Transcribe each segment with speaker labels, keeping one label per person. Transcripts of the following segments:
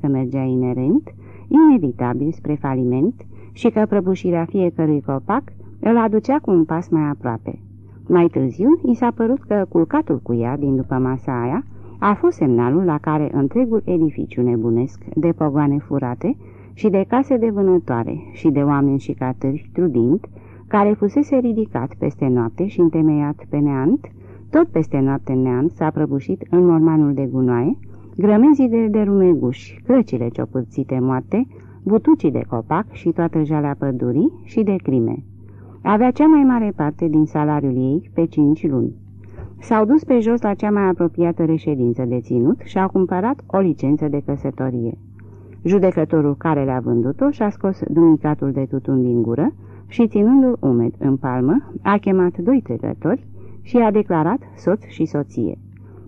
Speaker 1: că mergea inerent, inevitabil spre faliment și că prăbușirea fiecărui copac îl aducea cu un pas mai aproape. Mai târziu, i s-a părut că culcatul cu ea din după masa aia a fost semnalul la care întregul edificiu nebunesc de pogoane furate și de case de vânătoare și de oameni și catâri trudind, care fusese ridicat peste noapte și întemeiat pe neant, tot peste noapte neant s-a prăbușit în mormanul de gunoaie, grămezii de, de rumeguși, crăcile ciopârțite moarte, butucii de copac și toată jalea pădurii și de crime. Avea cea mai mare parte din salariul ei pe cinci luni. S-au dus pe jos la cea mai apropiată reședință de ținut și au cumpărat o licență de căsătorie. Judecătorul care le-a vândut-o și-a scos dumicatul de tutun din gură și, ținându-l umed în palmă, a chemat doi trecători și a declarat soț și soție.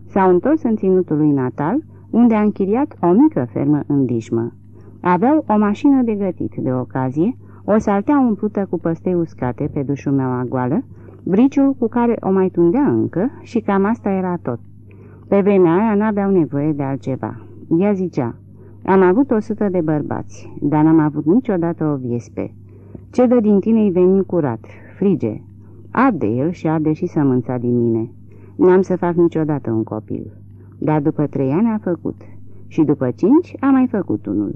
Speaker 1: S-au întors în ținutul lui natal, unde a închiriat o mică fermă în dișmă. Aveau o mașină de gătit de ocazie, o saltea umplută cu păstei uscate pe dușumeaua goală, briciul cu care o mai tundea încă și cam asta era tot. Pe vremea aia n-aveau nevoie de altceva. Ea zicea, am avut o sută de bărbați, dar n-am avut niciodată o viespe. Ce dă din tine-i veni curat, frige. Arde el și arde și sămânța din mine. N-am să fac niciodată un copil. Dar după trei ani a făcut. Și după cinci a mai făcut unul.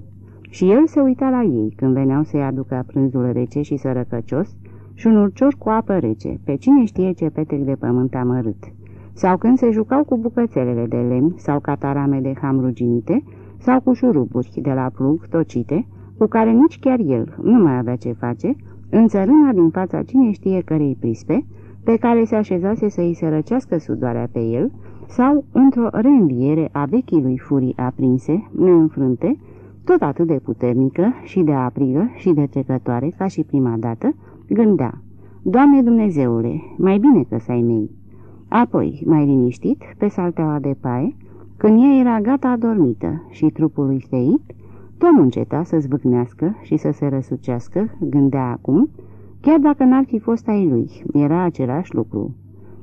Speaker 1: Și el se uita la ei când veneau să-i aducă prânzul rece și sărăcăcios și un urcior cu apă rece, pe cine știe ce petrec de pământ amărât. Sau când se jucau cu bucățelele de lemn sau catarame de ham ruginite, sau cu șuruburi de la plug tocite, cu care nici chiar el nu mai avea ce face, în țărâna din fața cine știe cărei prispe, pe care se așezase să îi sărăcească sudoarea pe el, sau într-o reînviere a vechii lui furii aprinse, neînfrânte, tot atât de puternică și de aprigă și de trecătoare ca și prima dată, gândea, Doamne Dumnezeule, mai bine că să-ai mei. Apoi, mai liniștit, pe salteaua de paie, când ea era gata adormită și trupul lui steit, tot nu înceta să zvâcnească și să se răsucească, gândea acum, chiar dacă n-ar fi fost ai lui, era același lucru.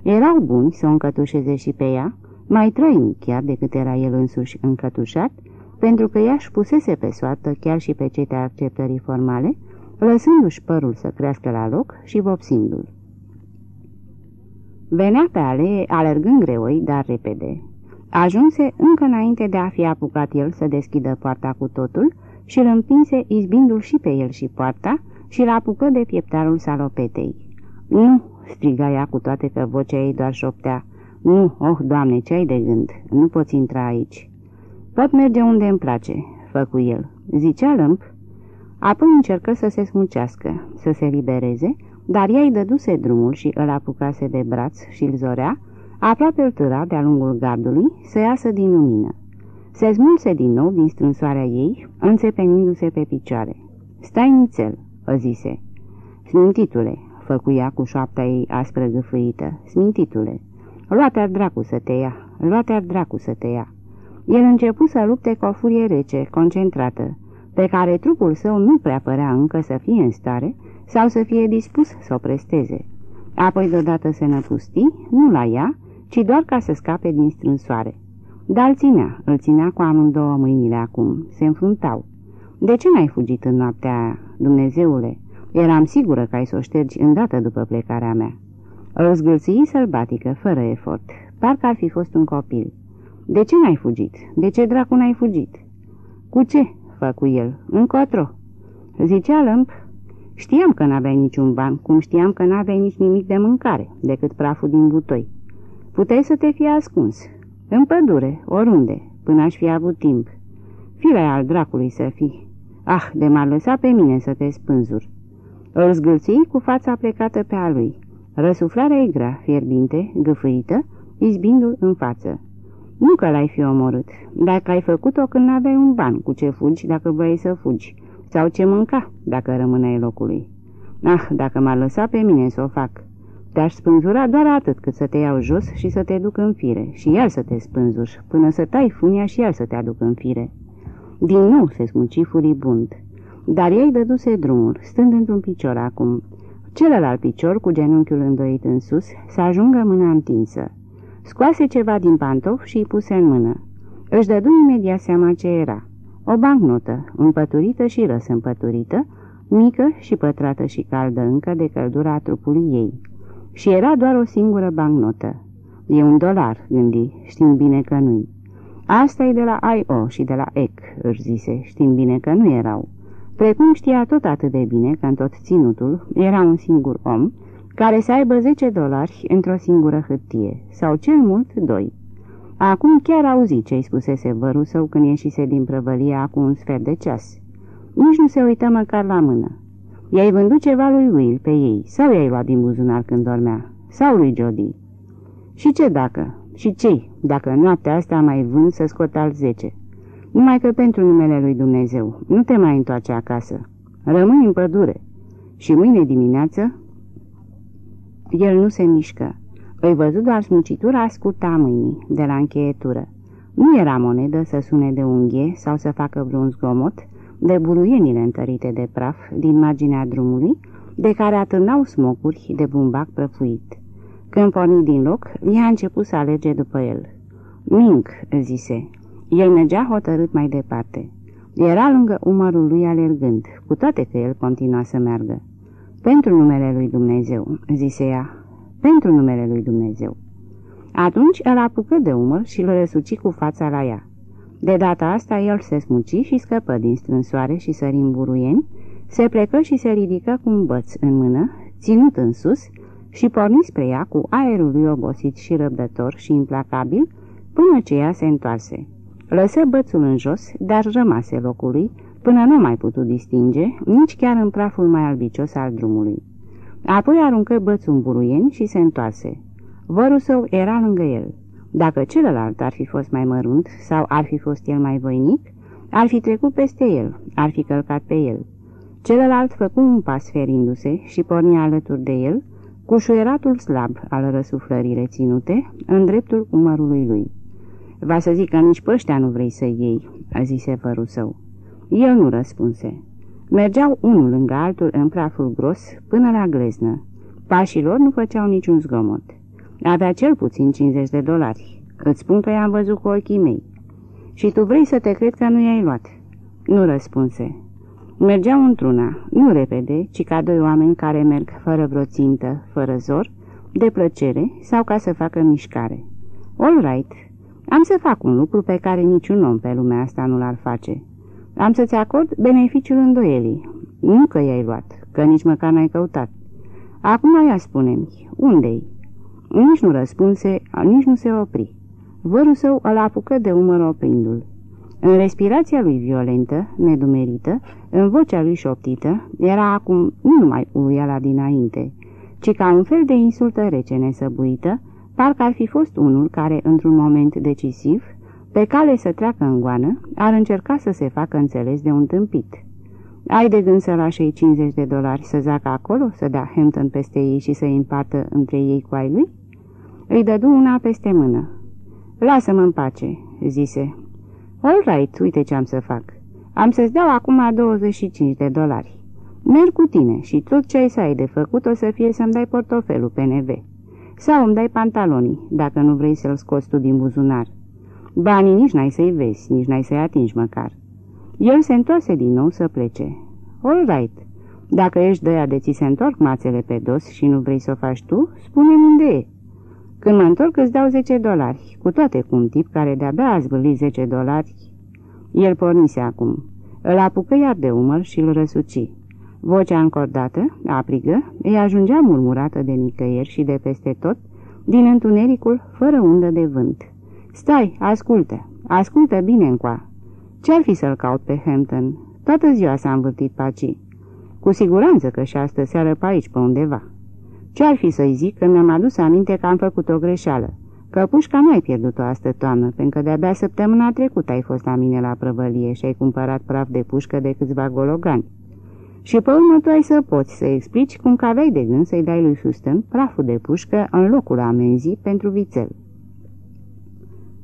Speaker 1: Erau buni să o încătușeze și pe ea, mai trăinic chiar decât era el însuși încătușat, pentru că ea își pusese pe soartă chiar și pe cetea acceptării formale, lăsându-și părul să crească la loc și vopsindu-l. Venea pe alee, alergând greoi, dar repede. Ajunse încă înainte de a fi apucat el să deschidă poarta cu totul și îl împinse izbindu-l și pe el și poarta și l apucă de pieptarul salopetei. Nu!" striga ea cu toate că vocea ei doar șoptea. Nu, oh, doamne, ce ai de gând? Nu poți intra aici." Pot merge unde îmi place," făcu el. Zicea lămp. Apoi încercă să se smucească, să se libereze, dar ea îi dăduse drumul și îl apucase de braț și îl zorea, Aproape îl târa de-a lungul gardului să iasă din lumină. Se smulse din nou din strânsoarea ei, înțepenindu-se pe picioare. Stai nițel, o zise. Smintitule, făcuia cu șoapta ei aspră gâfâită. Smintitule, luate-ar dracu să te ia, luate-ar dracu să te ia. El începu să lupte cu o furie rece, concentrată, pe care trupul său nu prea părea încă să fie în stare sau să fie dispus să o presteze. Apoi deodată se năpusti, nu la ea, ci doar ca să scape din strânsoare. Dar îl ținea, îl ținea cu amândouă mâinile acum, se înfruntau. De ce n-ai fugit în noaptea aia, Dumnezeule? Eram sigură că ai să o ștergi îndată după plecarea mea. Îl zgâlții sălbatică, fără efort, parcă ar fi fost un copil. De ce n-ai fugit? De ce dracu n-ai fugit? Cu ce? făcu el. Încotro. Zicea lămp. Știam că n-aveai niciun ban, cum știam că n-aveai nici nimic de mâncare, decât praful din butoi. Puteai să te fi ascuns. În pădure, oriunde, până aș fi avut timp. Firea al dracului să fii. Ah, de m-ar lăsa pe mine să te spânzur. Îl zgâlți cu fața plecată pe a lui. Răsuflarea e grea, fierbinte, gâfâită, izbindu-l în față. Nu că l-ai fi omorât, dacă ai făcut-o când n-aveai un ban cu ce fugi dacă vrei să fugi, sau ce mânca dacă rămâneai locului. Ah, dacă m-ar lăsa pe mine să o fac, te-aș spânzura doar atât cât să te iau jos și să te duc în fire și el să te spânzuși, până să tai funia și el să te aduc în fire. Din nou se smuci furibund, dar ei dăduse drumul, stând într-un picior acum. Celălalt picior, cu genunchiul îndoit în sus, să ajungă mâna întinsă. Scoase ceva din pantof și îi puse în mână. Își dădu imediat seama ce era. O bancnotă, împăturită și răsîmpăturită, mică și pătrată și caldă încă de căldura trupului ei. Și era doar o singură bancnotă. E un dolar, gândi, știm bine că nu-i. Asta e de la I.O. și de la EC, își zise, știm bine că nu erau. Precum știa tot atât de bine că în tot ținutul era un singur om care să aibă 10 dolari într-o singură hârtie, sau cel mult doi. Acum chiar auzi ce-i spusese vărul său când ieșise din prăvălia cu un sfert de ceas. Nici nu se uită măcar la mână. I-ai vândut ceva lui Will pe ei, sau i-ai luat din buzunar când dormea, sau lui Jody. Și ce dacă? Și ce dacă noaptea asta mai vând să scot al zece? Numai că pentru numele lui Dumnezeu nu te mai întoarce acasă. Rămâi în pădure. Și mâine dimineață... El nu se mișcă. Îi văzut doar smucitura scurtă a mâinii, de la încheietură. Nu era monedă să sune de unghie sau să facă vreun zgomot de buruienile întărite de praf din marginea drumului, de care atârnau smocuri de bumbac prăfuit. Când porni din loc, ea a început să alerge după el. Mink, zise. El mergea hotărât mai departe. Era lângă umărul lui alergând, cu toate că el continua să meargă. Pentru numele lui Dumnezeu, zise ea, pentru numele lui Dumnezeu. Atunci îl apucă de umăr și îl răsuci cu fața la ea. De data asta el se smuci și scăpă din strânsoare și sări în buruieni, se plecă și se ridică cu un băț în mână, ținut în sus, și porni spre ea cu aerul lui obosit și răbdător și implacabil, până ce ea se întoarse. Lăsă bățul în jos, dar rămase locului, până nu mai putut distinge, nici chiar în praful mai albicios al drumului. Apoi aruncă bățul în buruieni și se întoarse. Vărul său era lângă el. Dacă celălalt ar fi fost mai mărunt sau ar fi fost el mai voinic, ar fi trecut peste el, ar fi călcat pe el. Celălalt făcu un pas ferindu-se și porni alături de el, cu șuieratul slab al răsuflării reținute în dreptul umărului lui. Va să zic că nici pe ăștia nu vrei să iei, a zise vărul său. El nu răspunse. Mergeau unul lângă altul în praful gros până la gleznă. Pașii lor nu făceau niciun zgomot. Avea cel puțin 50 de dolari. Îți spun că i-am văzut cu ochii mei. Și tu vrei să te cred că nu i-ai luat? Nu răspunse. Mergeau într-una, nu repede, ci ca doi oameni care merg fără vreo țintă, fără zor, de plăcere sau ca să facă mișcare. All right, am să fac un lucru pe care niciun om pe lumea asta nu l-ar face. Am să-ți acord beneficiul îndoielii. Nu că i-ai luat, că nici măcar n-ai căutat. Acum ea spune-mi, unde-i? Nici nu răspunse, nici nu se opri. Vărul său îl apucă de umăr oprindu-l. În respirația lui violentă, nedumerită, în vocea lui șoptită, era acum nu numai uluiala dinainte, ci ca un fel de insultă rece nesăbuită, parcă ar fi fost unul care, într-un moment decisiv, pe cale să treacă în goană, ar încerca să se facă înțeles de un tâmpit. Ai de gând să lași ei 50 de dolari să zacă acolo, să dea Hampton peste ei și să-i împartă între ei cu ai lui? Îi dădu una peste mână. Lasă-mă în pace," zise. All right, uite ce am să fac. Am să-ți dau acum 25 de dolari. Merg cu tine și tot ce ai să ai de făcut o să fie să-mi dai portofelul PNV. Sau îmi dai pantalonii, dacă nu vrei să-l scoți tu din buzunar. Banii nici n-ai să-i vezi, nici n-ai să-i atingi măcar. El se întoarse din nou să plece. All right. Dacă ești de de ți se întorc mațele pe dos și nu vrei să o faci tu, spune-mi unde e. Când mă întorc îți dau 10 dolari, cu toate cu un tip care de-abia a zvârlit 10 dolari. El pornise acum. Îl apucă iar de umăr și îl răsuci. Vocea încordată, aprigă, îi ajungea murmurată de nicăieri și de peste tot, din întunericul fără undă de vânt. Stai, ascultă, ascultă bine încoa. Ce-ar fi să-l caut pe Hampton? Toată ziua s-a învârtit paci. Cu siguranță că și astă seară pe aici, pe undeva. Ce-ar fi să-i zic că mi-am adus aminte că am făcut o greșeală? Că pușca nu ai pierdut-o astă toamnă, pentru că de-abia săptămâna trecută ai fost la mine la prăvălie și ai cumpărat praf de pușcă de câțiva gologani. Și pe urmă tu ai să poți să explici cum că aveai de gând să-i dai lui Houston praful de pușcă în locul amenzii pentru vițel.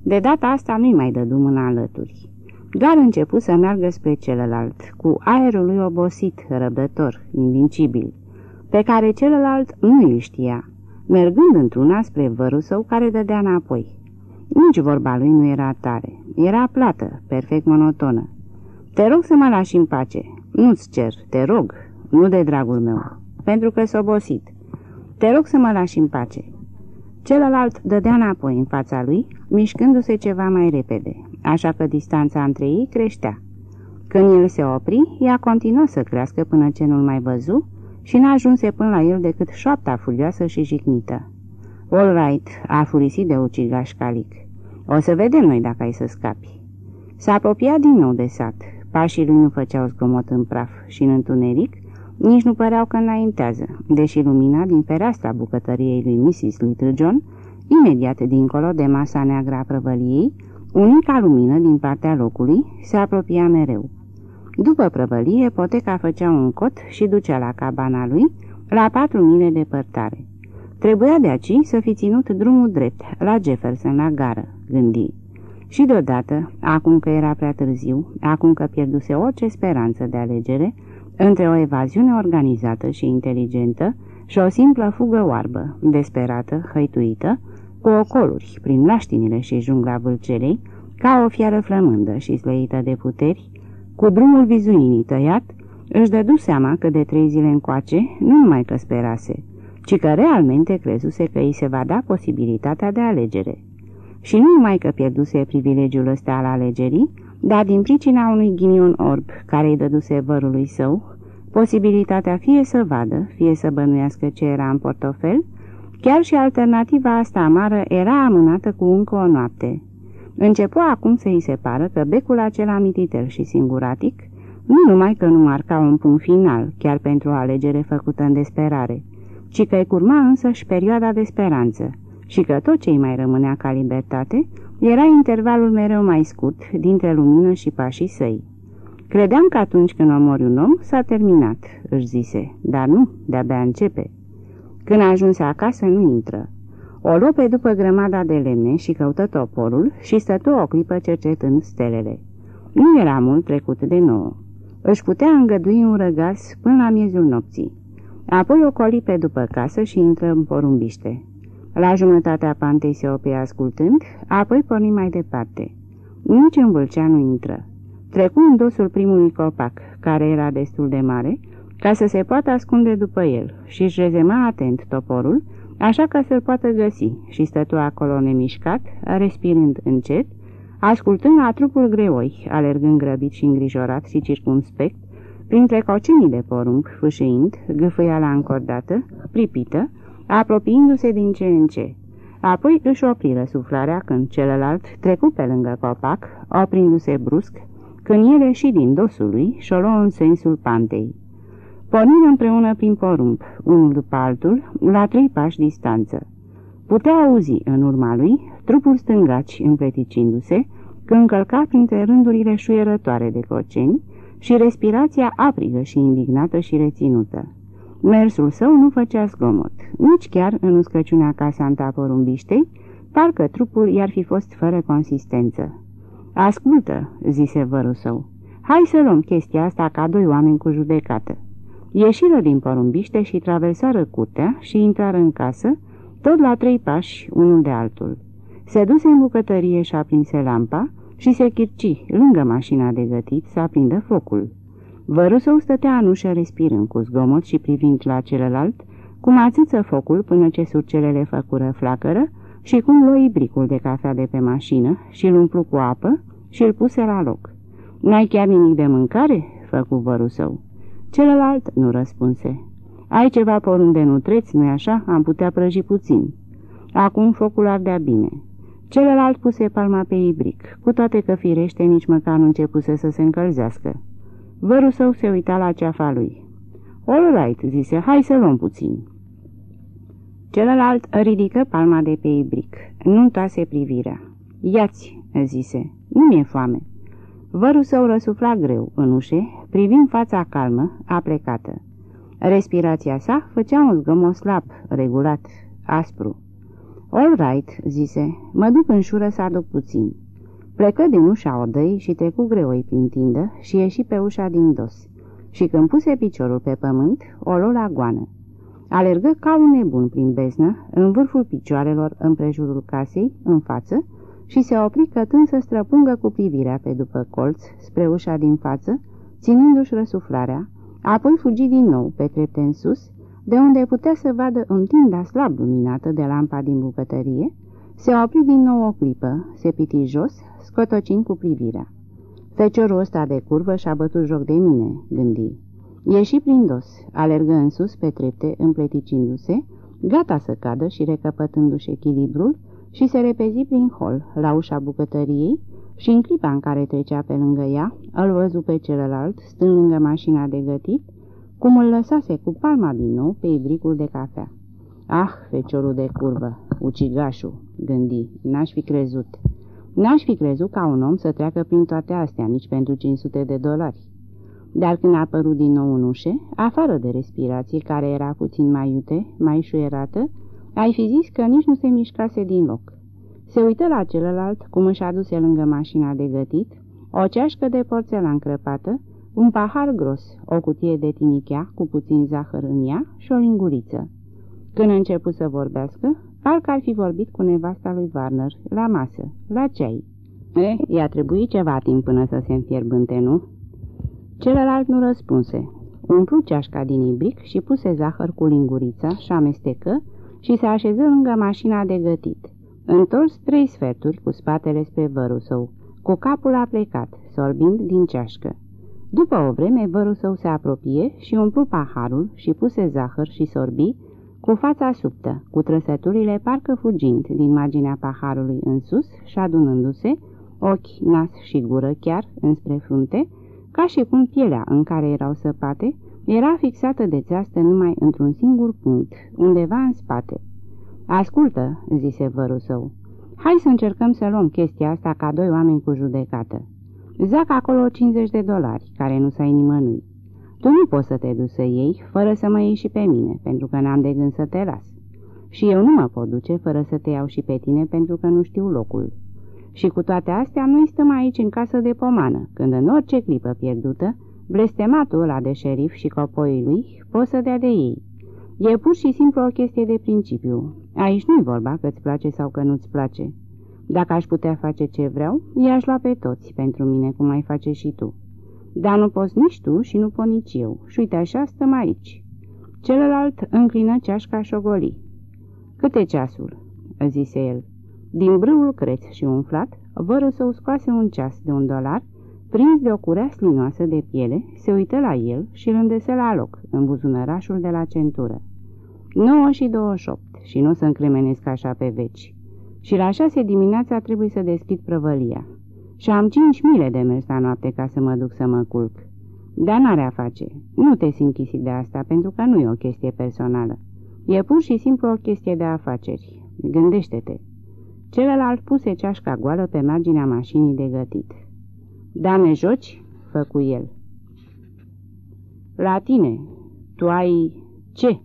Speaker 1: De data asta nu-i mai dădu mâna alături. Doar început să meargă spre celălalt, cu aerul lui obosit, răbdător, invincibil, pe care celălalt nu îl știa, mergând într-una spre vărul său care dădea înapoi. Nici vorba lui nu era tare, era plată, perfect monotonă. Te rog să mă lași în pace. Nu-ți cer, te rog, nu de dragul meu, pentru că s obosit. Te rog să mă lași în pace. Celălalt dădea înapoi în fața lui, mișcându-se ceva mai repede, așa că distanța între ei creștea. Când el se opri, ea continuă să crească până ce nu-l mai văzu și n-ajunse până la el decât șoapta furioasă și jignită. All right, a furisit de ucigaș calic. O să vedem noi dacă ai să scapi. S-a apropiat din nou de sat. Pașii lui nu făceau zgomot în praf și în întuneric, nici nu păreau că înaintează, deși lumina din fereastra bucătăriei lui Mrs. Little John, imediat dincolo de masa neagră a prăvăliei, unica lumină din partea locului se apropia mereu. După prăvălie, poteca făcea un cot și ducea la cabana lui, la patru mile de părtare. Trebuia de aici să fi ținut drumul drept, la Jefferson, la gară, gândi. Și deodată, acum că era prea târziu, acum că pierduse orice speranță de alegere, între o evaziune organizată și inteligentă și o simplă fugă oarbă, desperată, hăituită, cu ocoluri prin laștinile și jungla vâlcelei, ca o fiară flămândă și slăită de puteri, cu drumul vizuinii tăiat, își dădu seama că de trei zile încoace nu numai că sperase, ci că realmente crezuse că îi se va da posibilitatea de alegere. Și nu numai că pierduse privilegiul ăsta al alegerii, dar din pricina unui ghinion orb care îi dăduse vărului său, posibilitatea fie să vadă, fie să bănuiască ce era în portofel, chiar și alternativa asta amară era amânată cu încă o noapte. Începu acum să îi se pară că becul acela mititel și singuratic, nu numai că nu marca un punct final, chiar pentru o alegere făcută în desperare, ci că îi curma însăși perioada de speranță și că tot ce îi mai rămânea ca libertate era intervalul mereu mai scurt dintre lumină și pașii săi. Credeam că atunci când omori un om, s-a terminat, își zise, dar nu, de-abia începe. Când ajunse acasă, nu intră. O lope după grămada de lemne și căută toporul și stătu o clipă cercetând stelele. Nu era mult trecut de nouă. Își putea îngădui un răgaz până la miezul nopții. Apoi o colipe după casă și intră în porumbiște. La jumătatea pantei se opri ascultând, apoi porni mai departe. Nici în vâlcea nu intră. Trecu în dosul primului copac, care era destul de mare, ca să se poată ascunde după el și își rezema atent toporul, așa ca să-l poată găsi și stătu acolo nemișcat, respirând încet, ascultând la trupul greoi, alergând grăbit și îngrijorat și circumspect, printre cocinii de porumb, fâșiind, gâfâia la încordată, pripită, apropiindu-se din ce în ce. Apoi își opri răsuflarea când celălalt trecu pe lângă copac, oprindu-se brusc, când el ieși din dosul lui și o luă în sensul pantei. Porniră împreună prin porumb, unul după altul, la trei pași distanță. Putea auzi în urma lui trupul stângaci împleticindu-se, când încălca printre rândurile șuierătoare de coceni și respirația aprigă și indignată și reținută. Mersul său nu făcea zgomot, nici chiar în uscăciunea casanta porumbiștei, parcă trupul i-ar fi fost fără consistență. Ascultă," zise vărul său, hai să luăm chestia asta ca doi oameni cu judecată." Ieșiră din porumbiște și traversară curtea și intrară în casă, tot la trei pași, unul de altul. Se duse în bucătărie și aprinse lampa și se chirci lângă mașina de gătit să aprindă focul. Vărul său stătea în ușă respirând cu zgomot și privind la celălalt, cum ațâță focul până ce surcelele făcură flacără și cum loi bricul de cafea de pe mașină și îl umplu cu apă și îl puse la loc. N-ai chiar nimic de mâncare?" făcu vărul său. Celălalt nu răspunse. Ai ceva porumb de nutreți, nu-i așa? Am putea prăji puțin." Acum focul ardea bine. Celălalt puse palma pe ibric, cu toate că firește nici măcar nu începuse să se încălzească. Vărul său se uita la ceafa lui. All right, zise, hai să luăm puțin. Celălalt ridică palma de pe ibric. Nu întoase privirea. Iați, zise, nu mi-e foame. Vărul său răsufla greu în ușe, privind fața calmă, aplecată. Respirația sa făcea un zgomot slab, regulat, aspru. All right, zise, mă duc în șură să aduc puțin. Plecă din ușa odăi și trecu greoi prin tindă și ieși pe ușa din dos. Și când puse piciorul pe pământ, o luă la goană. Alergă ca un nebun prin beznă, în vârful picioarelor împrejurul casei, în față, și se opri cătând să străpungă cu privirea pe după colț spre ușa din față, ținându-și răsuflarea, apoi fugi din nou pe trepte în sus, de unde putea să vadă întinda slab luminată de lampa din bucătărie, se opri din nou o clipă, se piti jos, scotocind cu privirea. Feciorul ăsta de curvă și-a bătut joc de mine, gândi. Ieși prin dos, alergă în sus pe trepte, împleticindu-se, gata să cadă și recăpătându-și echilibrul, și se repezi prin hol, la ușa bucătăriei, și în clipa în care trecea pe lângă ea, îl văzu pe celălalt, stând lângă mașina de gătit, cum îl lăsase cu palma din nou pe ibricul de cafea. Ah, feciorul de curvă, ucigașul, gândi, n-aș fi crezut. N-aș fi crezut ca un om să treacă prin toate astea, nici pentru 500 de dolari. Dar când a apărut din nou în ușe, afară de respirație, care era puțin mai iute, mai șuierată, ai fi zis că nici nu se mișcase din loc. Se uită la celălalt, cum își aduse lângă mașina de gătit, o ceașcă de porțelan crăpată, un pahar gros, o cutie de tinichea cu puțin zahăr în ea și o linguriță. Când a început să vorbească, parcă ar fi vorbit cu nevasta lui Warner, la masă, la ceai. Eh, i-a trebuit ceva timp până să se înfierbânte, nu? Celălalt nu răspunse. Umplu ceașca din ibric și puse zahăr cu lingurița și amestecă și se așeză lângă mașina de gătit. Întors trei sferturi cu spatele spre vărul său, cu capul aplecat, sorbind din ceașcă. După o vreme, vărul său se apropie și umplu paharul și puse zahăr și sorbi, cu fața subtă, cu trăsăturile parcă fugind din marginea paharului în sus și adunându-se, ochi, nas și gură chiar înspre frunte, ca și cum pielea în care erau săpate era fixată de țeastă numai într-un singur punct, undeva în spate. Ascultă," zise vărul său, hai să încercăm să luăm chestia asta ca doi oameni cu judecată. Zac acolo 50 de dolari, care nu s-ai nimănui. Tu nu poți să te duci să iei, fără să mă iei și pe mine, pentru că n-am de gând să te las. Și eu nu mă pot duce fără să te iau și pe tine, pentru că nu știu locul. Și cu toate astea, noi stăm aici în casă de pomană, când în orice clipă pierdută, blestematul ăla de șerif și copoii lui pot să dea de ei. E pur și simplu o chestie de principiu. Aici nu-i vorba că îți place sau că nu-ți place. Dacă aș putea face ce vreau, i-aș lua pe toți pentru mine, cum ai face și tu. Dar nu poți nici tu și nu pot nici eu. Și uite așa stăm aici. Celălalt înclină ceașca șogoli. Câte ceasul?" zise el. Din brâul creț și umflat, vărul său scoase un ceas de un dolar, prins de o curea slinoasă de piele, se uită la el și îl îndese la loc, în buzunărașul de la centură. 9 și 28 și nu să încremenesc așa pe veci. Și la șase dimineața trebuie să deschid prăvălia. Și am cinci mile de mers la noapte ca să mă duc să mă culc. Dar n-are a face. Nu te simți de asta, pentru că nu e o chestie personală. E pur și simplu o chestie de afaceri. Gândește-te. Celălalt puse ceașca goală pe marginea mașinii de gătit. Da, ne joci?" făcu el. La tine. Tu ai... ce?"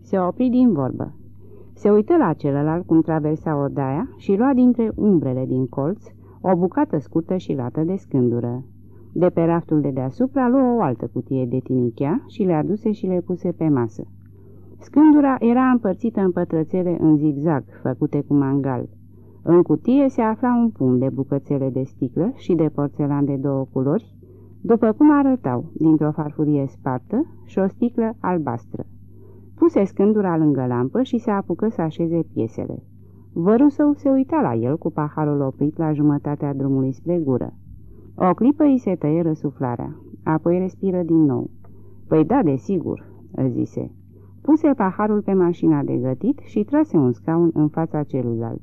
Speaker 1: Se opri din vorbă. Se uită la celălalt cum traversa odaia și lua dintre umbrele din colț o bucată scurtă și lată de scândură. De pe raftul de deasupra luă o altă cutie de tinichea și le aduse și le puse pe masă. Scândura era împărțită în pătrățele în zigzag, făcute cu mangal. În cutie se afla un pum de bucățele de sticlă și de porțelan de două culori, după cum arătau, dintr-o farfurie spartă și o sticlă albastră. Puse scândura lângă lampă și se apucă să așeze piesele. Vărul său se uita la el cu paharul oprit la jumătatea drumului spre gură. O clipă îi se tăie răsuflarea, apoi respiră din nou. Păi da, desigur," zise. Puse paharul pe mașina de gătit și trase un scaun în fața celuilalt.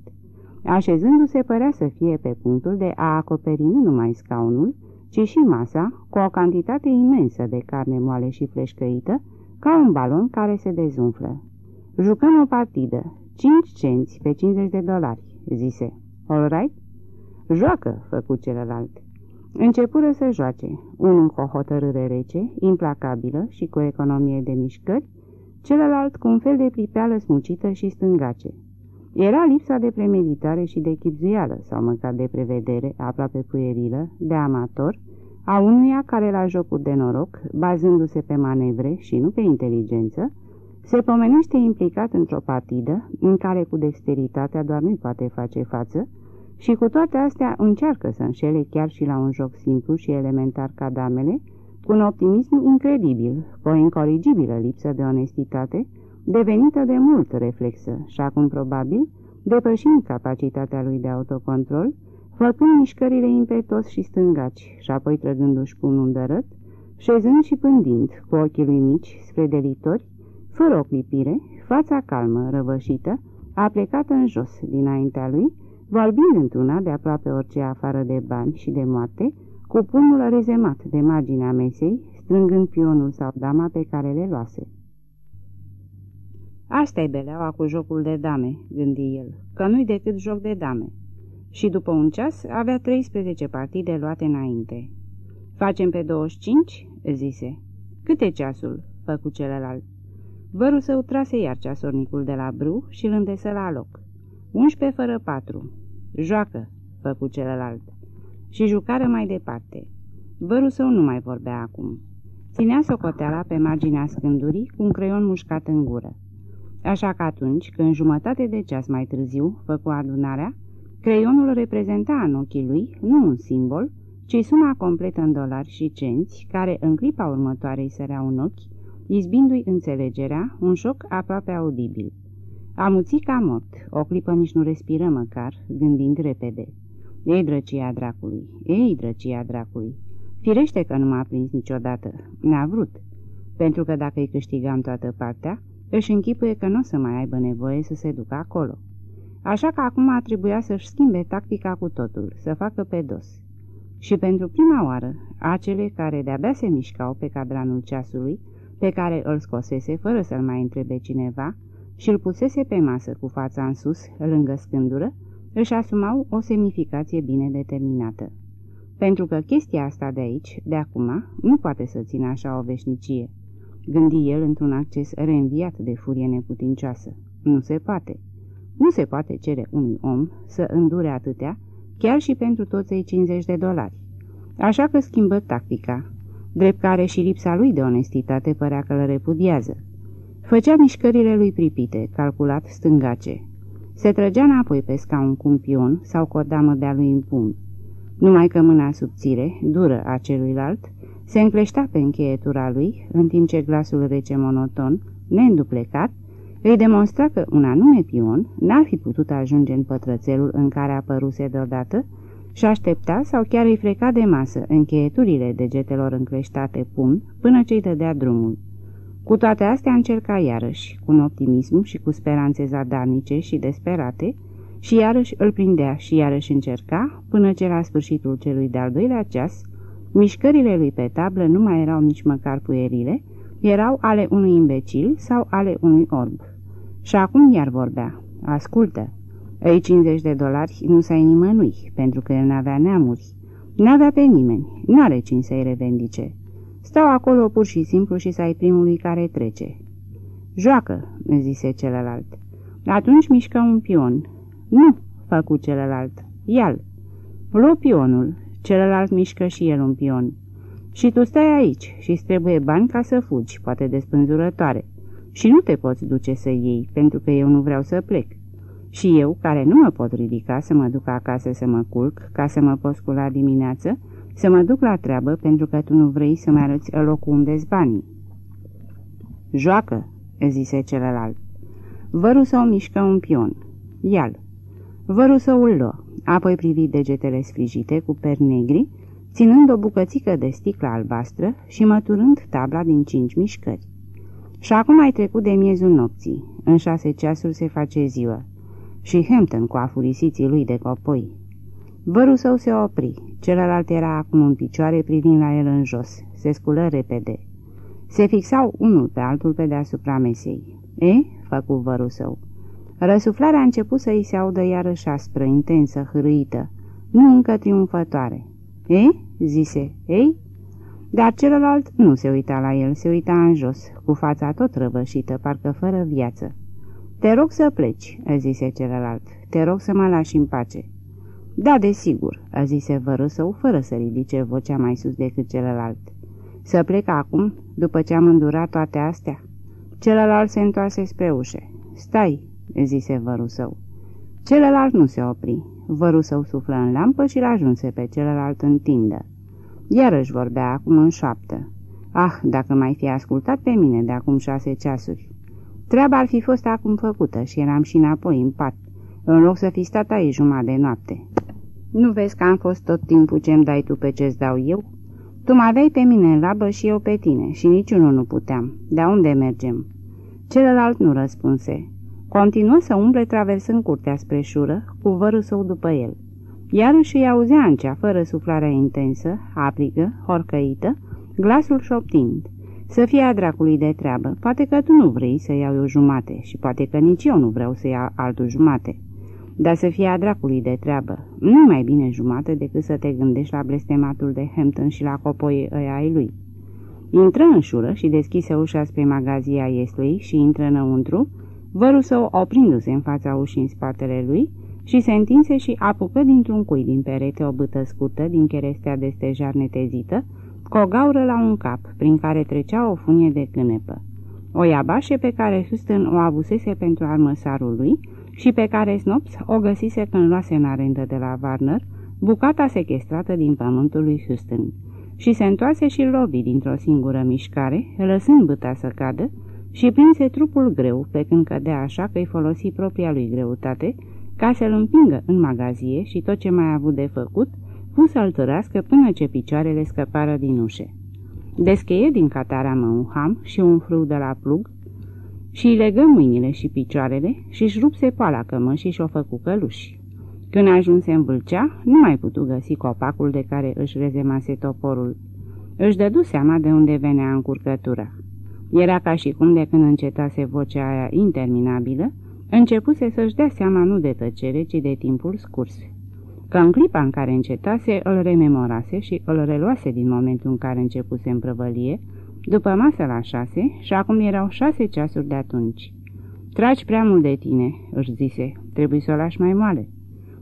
Speaker 1: Așezându-se părea să fie pe punctul de a acoperi nu numai scaunul, ci și masa, cu o cantitate imensă de carne moale și fleșcăită, ca un balon care se dezumflă. Jucăm o partidă, 5 cenți pe 50 de dolari, zise. All right? Joacă, făcu celălalt. Începură să joace, unul cu o hotărâre rece, implacabilă și cu economie de mișcări, celălalt cu un fel de pripeală smucită și stângace. Era lipsa de premeditare și de chipzuială, sau măcar de prevedere, aproape puierilă, de amator, a unuia care la jocuri de noroc, bazându-se pe manevre și nu pe inteligență, se pomenește implicat într-o partidă în care cu dexteritatea doar nu poate face față Și cu toate astea încearcă să înșele chiar și la un joc simplu și elementar ca damele, cu un optimism incredibil, cu o incorrigibilă lipsă de onestitate, devenită de mult reflexă și acum probabil depășind capacitatea lui de autocontrol, făcând mișcările impetos și stângaci și apoi trăgându-și pumnul de răt, șezând și pândind cu ochii lui mici spre delitori, fără o clipire, fața calmă, răvășită, a plecat în jos dinaintea lui, vorbind într-una de aproape orice afară de bani și de moarte, cu pumnul rezemat de marginea mesei, strângând pionul sau dama pe care le luase. Asta e beleaua cu jocul de dame, gândi el, că nu-i decât joc de dame. Și după un ceas avea 13 partide luate înainte. Facem pe 25?" zise. Câte ceasul?" făcu celălalt. Vărul său trase iar ceasornicul de la bru și îl îndesă la loc. 11 fără patru. Joacă, făcu celălalt. Și jucară mai departe. Vărul său nu mai vorbea acum. Ținea socoteala pe marginea scândurii cu un creion mușcat în gură. Așa că atunci, când jumătate de ceas mai târziu făcu adunarea, creionul reprezenta în ochii lui nu un simbol, ci suma completă în dolari și cenți, care în clipa următoare îi săreau în ochi, izbindu-i înțelegerea, un șoc aproape audibil. Amuțit ca mort, o clipă nici nu respiră măcar, gândind repede. Ei, drăcia dracului, ei, drăcia dracului. Firește că nu m-a prins niciodată, n-a vrut, pentru că dacă îi câștigam toată partea, își închipuie că nu o să mai aibă nevoie să se ducă acolo. Așa că acum trebuia să-și schimbe tactica cu totul, să facă pe dos. Și pentru prima oară, acele care de-abia se mișcau pe cadranul ceasului, pe care îl scosese fără să-l mai întrebe cineva și îl pusese pe masă cu fața în sus, lângă scândură, își asumau o semnificație bine determinată. Pentru că chestia asta de aici, de acum, nu poate să țină așa o veșnicie, gândi el într-un acces reînviat de furie neputincioasă. Nu se poate. Nu se poate cere unui om să îndure atâtea, chiar și pentru toți cei 50 de dolari. Așa că schimbă tactica, drept care și lipsa lui de onestitate părea că îl repudiază. Făcea mișcările lui pripite, calculat stângace. Se trăgea înapoi pe scaun cu un pion sau cu o damă de-a lui în pumn. Numai că mâna subțire, dură a celuilalt, se încleștea pe încheietura lui, în timp ce glasul rece monoton, neînduplecat, îi demonstra că un anume pion n-ar fi putut ajunge în pătrățelul în care apăruse deodată și aștepta sau chiar îi freca de masă încheieturile degetelor încleștate pun până ce-i dădea drumul. Cu toate astea încerca iarăși, cu un optimism și cu speranțe zadarnice și desperate, și iarăși îl prindea și iarăși încerca, până ce la sfârșitul celui de-al doilea ceas, mișcările lui pe tablă nu mai erau nici măcar puierile, erau ale unui imbecil sau ale unui orb. Și acum iar vorbea. Ascultă, ei 50 de dolari nu s-ai nimănui, pentru că el n-avea neamuri. N-avea pe nimeni, n-are cine să-i revendice. Stau acolo pur și simplu și să-ai primului care trece. Joacă, zise celălalt. Atunci mișcă un pion. Nu, făcu celălalt. Ial. Luă pionul. Celălalt mișcă și el un pion. Și tu stai aici și trebuie bani ca să fugi, poate de spânzurătoare. Și nu te poți duce să iei, pentru că eu nu vreau să plec. Și eu, care nu mă pot ridica să mă duc acasă să mă culc, ca să mă pot scula dimineață, să mă duc la treabă pentru că tu nu vrei să-mi arăți locul unde banii. Joacă, zise celălalt. Vărul său mișcă un pion. Ial. Vărul său îl luă, apoi privi degetele sfrijite cu per negri, ținând o bucățică de sticlă albastră și măturând tabla din cinci mișcări. Și acum ai trecut de miezul nopții. În șase ceasuri se face ziua și Hampton cu afurisiții lui de copoi. Vărul său se opri, celălalt era acum în picioare privind la el în jos, se sculă repede. Se fixau unul pe altul pe deasupra mesei. E?" făcu vărul său. Răsuflarea a început să îi se audă iarăși aspră, intensă, hârâită, nu încă triumfătoare. E?" zise, ei?" Dar celălalt nu se uita la el, se uita în jos, cu fața tot răvășită, parcă fără viață. Te rog să pleci," zise celălalt. Te rog să mă lași în pace." Da, desigur," zise vărul său, fără să ridice vocea mai sus decât celălalt. Să plec acum, după ce am îndurat toate astea?" Celălalt se întoarse spre ușe. Stai," zise vărul său. Celălalt nu se opri. Vărul său suflă în lampă și l-ajunse pe celălalt în tindă. Iarăși vorbea acum în șoaptă. Ah, dacă mai fi ascultat pe mine de acum șase ceasuri! Treaba ar fi fost acum făcută și eram și înapoi în pat, în loc să fi stat aici jumătate de noapte. Nu vezi că am fost tot timpul ce-mi dai tu pe ce-ți dau eu? Tu mă aveai pe mine în labă și eu pe tine și niciunul nu puteam. De unde mergem?" Celălalt nu răspunse. Continuă să umble traversând curtea spre șură, cu vărul său după el. Iarăși îi auzea Ancea, fără suflarea intensă, aprigă, horcăită, glasul șoptind. Să fie a dracului de treabă, poate că tu nu vrei să iau o jumate și poate că nici eu nu vreau să iau altul jumate. Dar să fie a dracului de treabă, nu mai bine jumate decât să te gândești la blestematul de Hampton și la copoii ăia ai lui. Intră în șură și deschise ușa spre magazia Ieslui și intră înăuntru, vărul său oprindu-se în fața ușii în spatele lui și se întinse și apucă dintr-un cui din perete o bâtă scurtă din cherestea de stejar netezită, cu o gaură la un cap, prin care trecea o funie de cânepă. O iabașe pe care Houston o avusese pentru armăsarul lui și pe care Snops o găsise când luase în arendă de la Warner, bucata sequestrată din pământul lui Houston. Și se întoarse și lovi dintr-o singură mișcare, lăsând băta să cadă, și prinse trupul greu, pe când cădea așa că îi folosi propria lui greutate, ca să-l împingă în magazie și tot ce mai a avut de făcut, fu să-l târască până ce picioarele scăpară din ușe. Descheie din cataramă un ham și un frâu de la plug și îi legă mâinile și picioarele și-și rupse poala cămășii și o făcu căluși. Când ajunse în vâlcea, nu mai putu găsi copacul de care își rezemase toporul. Își dădu seama de unde venea încurcătura. Era ca și cum de când încetase vocea aia interminabilă, începuse să-și dea seama nu de tăcere, ci de timpul scurs. Că în clipa în care încetase, îl rememorase și îl reluase din momentul în care începuse în prăvălie, după masă la șase și acum erau șase ceasuri de atunci. Tragi prea mult de tine, își zise, trebuie să o lași mai moale.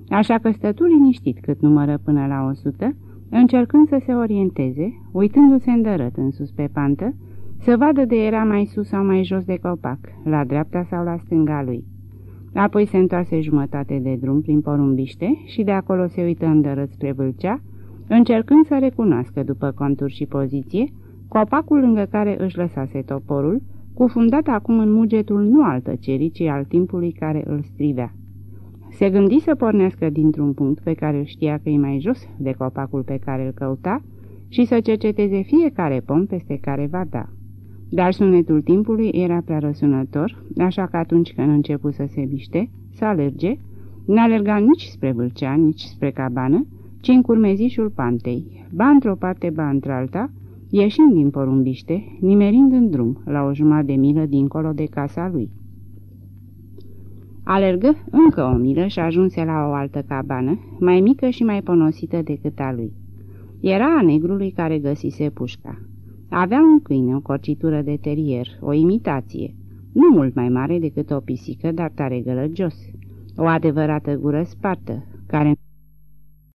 Speaker 1: Așa că stătu liniștit cât numără până la o sută, încercând să se orienteze, uitându-se îndărât în sus pe pantă, să vadă de era mai sus sau mai jos de copac, la dreapta sau la stânga lui. Apoi se întoarse jumătate de drum prin porumbiște și de acolo se uită îndărât spre vâlcea, încercând să recunoască după contur și poziție copacul lângă care își lăsase toporul, cufundat acum în mugetul nu al tăcerii, ci al timpului care îl strivea. Se gândi să pornească dintr-un punct pe care îl știa că e mai jos de copacul pe care îl căuta și să cerceteze fiecare pom peste care va da. Dar sunetul timpului era prea răsunător, așa că atunci când începu să se miște, să alerge, n-alerga nici spre vâlcea, nici spre cabană, ci în curmezișul pantei, ba într-o parte, ba într-alta, ieșind din porumbiște, nimerind în drum, la o jumătate de milă dincolo de casa lui. Alergă încă o milă și ajunse la o altă cabană, mai mică și mai ponosită decât a lui. Era a negrului care găsise pușca. Avea un câine, o corcitură de terier, o imitație, nu mult mai mare decât o pisică, dar tare gălăgios, o adevărată gură spartă, care